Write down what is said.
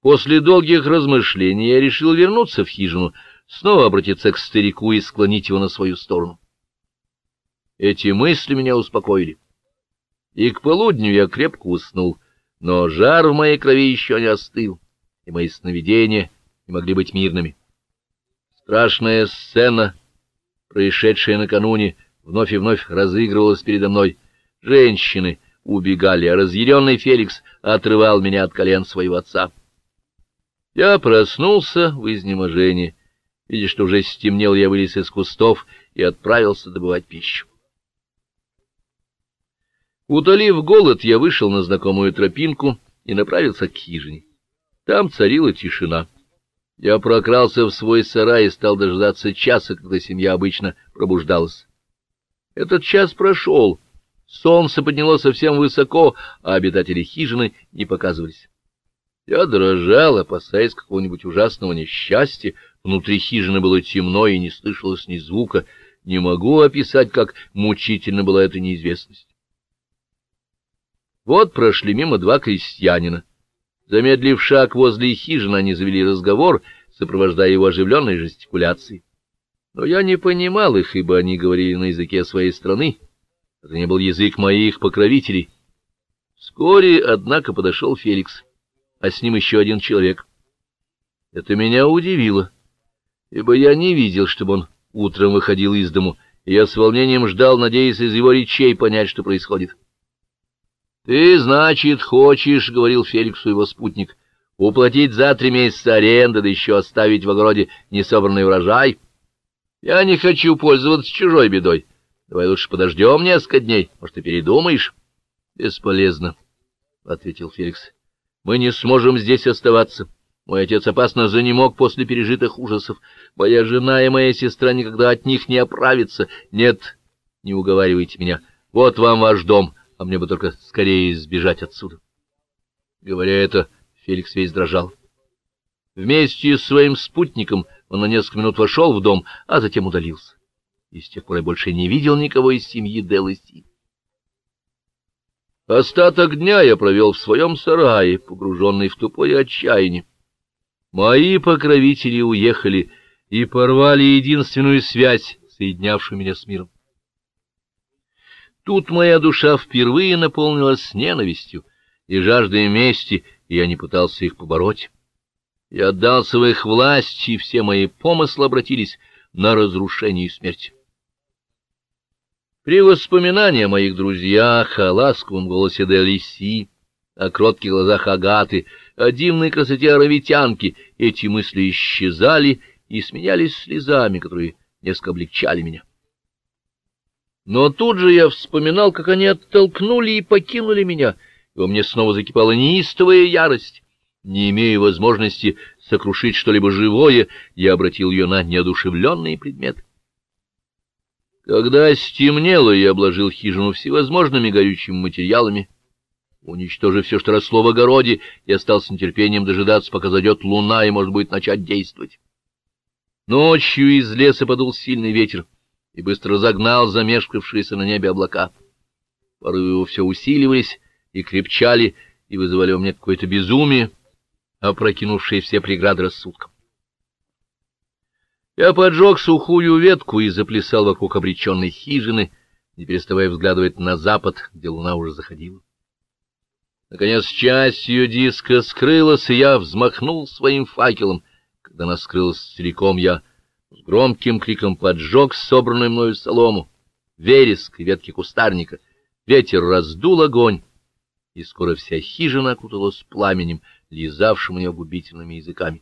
После долгих размышлений я решил вернуться в хижину, снова обратиться к старику и склонить его на свою сторону. Эти мысли меня успокоили. И к полудню я крепко уснул, но жар в моей крови еще не остыл, и мои сновидения не могли быть мирными. Страшная сцена, происшедшая накануне, вновь и вновь разыгрывалась передо мной. Женщины убегали, а разъяренный Феликс отрывал меня от колен своего отца. Я проснулся в изнеможении. Видя, что уже стемнел, я вылез из кустов и отправился добывать пищу. Утолив голод, я вышел на знакомую тропинку и направился к хижине. Там царила тишина. Я прокрался в свой сарай и стал дожидаться часа, когда семья обычно пробуждалась. Этот час прошел. Солнце поднялось совсем высоко, а обитатели хижины не показывались. Я дрожал, опасаясь какого-нибудь ужасного несчастья. Внутри хижины было темно и не слышалось ни звука. Не могу описать, как мучительно была эта неизвестность. Вот прошли мимо два крестьянина. Замедлив шаг возле хижины, они завели разговор, сопровождая его оживленной жестикуляцией. Но я не понимал их, ибо они говорили на языке своей страны. Это не был язык моих покровителей. Вскоре, однако, подошел Феликс, а с ним еще один человек. Это меня удивило, ибо я не видел, чтобы он утром выходил из дому, и я с волнением ждал, надеясь из его речей понять, что происходит. Ты, значит, хочешь, — говорил Феликсу его спутник, — уплатить за три месяца аренды, да еще оставить в огороде несобранный урожай? Я не хочу пользоваться чужой бедой. Давай лучше подождем несколько дней, может, ты передумаешь? — Бесполезно, — ответил Феликс. — Мы не сможем здесь оставаться. Мой отец опасно занемог после пережитых ужасов. Моя жена и моя сестра никогда от них не оправятся. Нет, не уговаривайте меня. Вот вам ваш дом а мне бы только скорее сбежать отсюда. Говоря это, Феликс весь дрожал. Вместе с своим спутником он на несколько минут вошел в дом, а затем удалился. И с тех пор я больше не видел никого из семьи Делости. Остаток дня я провел в своем сарае, погруженный в тупое отчаяние. Мои покровители уехали и порвали единственную связь, соединявшую меня с миром. Тут моя душа впервые наполнилась ненавистью и жаждой мести, и я не пытался их побороть. Я отдался в их власть, и все мои помыслы обратились на разрушение и смерть. При воспоминании о моих друзьях, о ласковом голосе Делиси, о кротких глазах Агаты, о дивной красоте аравитянки, эти мысли исчезали и сменялись слезами, которые несколько облегчали меня. Но тут же я вспоминал, как они оттолкнули и покинули меня, и во мне снова закипала неистовая ярость. Не имея возможности сокрушить что-либо живое, я обратил ее на неодушевленные предметы. Когда стемнело, я обложил хижину всевозможными горючими материалами. Уничтожив все, что росло в огороде, я стал с нетерпением дожидаться, пока зайдет луна и, может быть, начать действовать. Ночью из леса подул сильный ветер и быстро загнал замешкавшиеся на небе облака. Порывы его все усиливались и крепчали, и вызывали у меня какое-то безумие, опрокинувшее все преграды рассудком. Я поджег сухую ветку и заплясал вокруг обреченной хижины, не переставая взглядывать на запад, где луна уже заходила. Наконец часть ее диска скрылась, и я взмахнул своим факелом. Когда она скрылась целиком, я с громким криком поджег собранную мною солому, вереск и ветки кустарника. Ветер раздул огонь, и скоро вся хижина окуталась пламенем, лизавшим ее губительными языками.